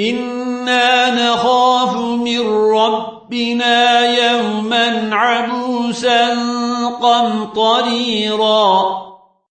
إنا نخاف من ربنا يوما عبوسا قمطريرا